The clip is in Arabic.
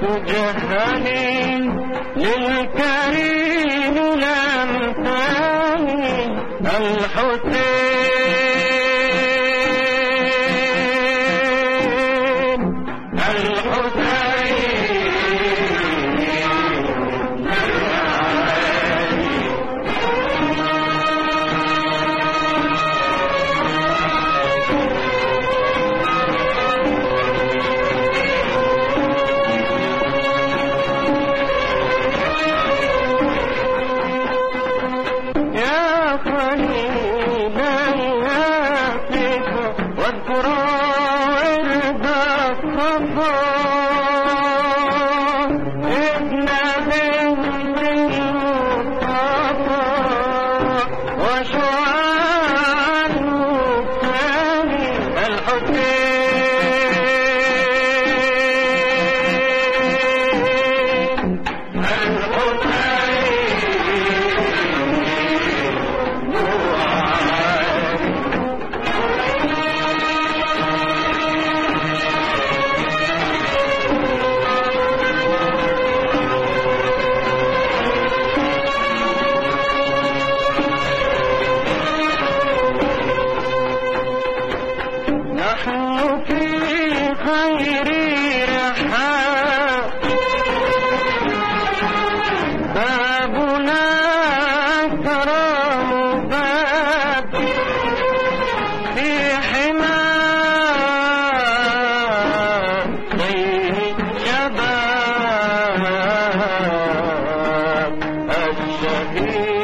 تجهلي للكريم لم تهني الحسين المبتلي الحسين نحن في خير رحاب بابنا كرام باب. في حمى بين شباب الشهيد الأول الشهيد.